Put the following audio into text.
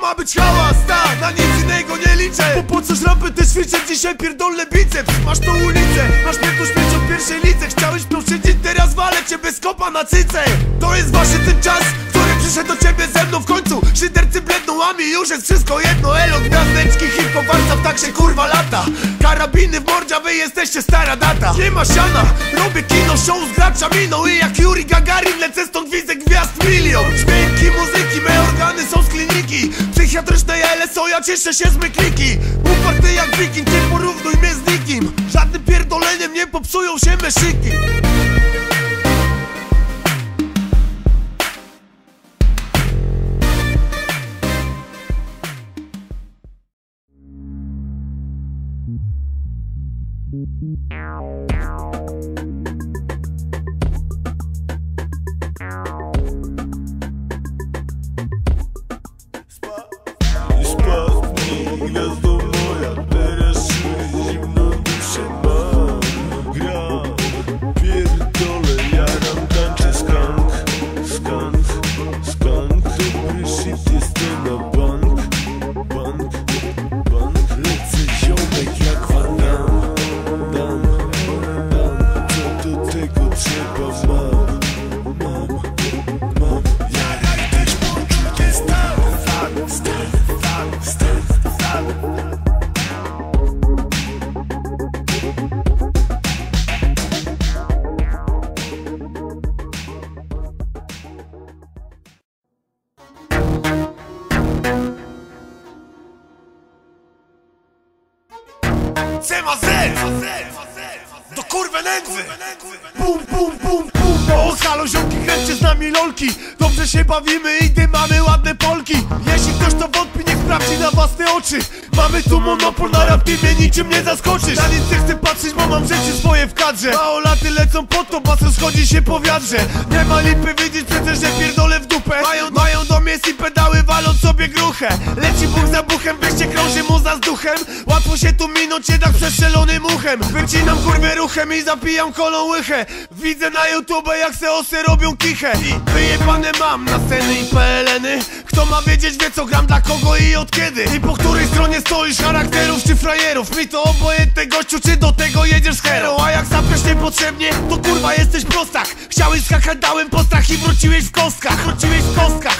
ma być hałas, tak, na nic innego nie liczę! Bo po coś rampę te ćwiczę, dzisiaj pierdolę biceps! Masz tą ulicę, masz mnie tu śmieć od pierwszej lice Chciałeś mną siedzieć, teraz walę cię bez kopa na cyce! To jest właśnie ten czas, który przyszedł do ciebie ze mną w końcu! Szydercy bledną, a mi już jest wszystko jedno! Elo, gwiazdeczki, hip-hop, warsztat, tak się kurwa lata! Karabiny w mordzie, a wy jesteście stara data! Nie ma siana, robię kino, show z graczami No i jak Yuri Gagarin, lecę stąd widzę gwiazd milion LSO, ja cieszę się z mykliki Uparty jak wiking, nie porównuj mnie z nikim. Żadnym pierdoleniem nie popsują się meszyki Spadnij, tego trzeba kurwy nędzy! Bum, bum, bum, bum. O, halo ziomki, z nami lolki. Dobrze się bawimy i ty mamy ładne polki. Jeśli ktoś to wątpi, niech sprawdzi na własne oczy Mamy tu monopol na rap, ty mnie niczym nie zaskoczysz. Na nic nie chcę patrzeć, bo mam rzeczy swoje w kadrze. Małolaty lecą po to, basen schodzi się po wiadrze. Nie ma lipy, widzieć przecież, że pierdolę w dupę. Mają, mają do mies i pedały, walą sobie gruchę. Leci Bóg za buchem, weźcie krąży mu za duchem. Łatwo się tu minąć, jednak przestrzelony muchem Wycinam kurwę ruchem i zapijam kolą łychę. Widzę na YouTube jak se osy robią kichę. I wyjebane mam na sceny i PLN-y Kto ma wiedzieć wie co gram dla kogo i od kiedy. I po której stronie stoisz charakterów czy frajerów. Mi to obojętne gościu czy do tego jedziesz hero? A jak zapiesz niepotrzebnie to kurwa jesteś prostak Chciałeś skakać dałem po strach i wróciłeś w kostkach. Wróciłeś w kostkach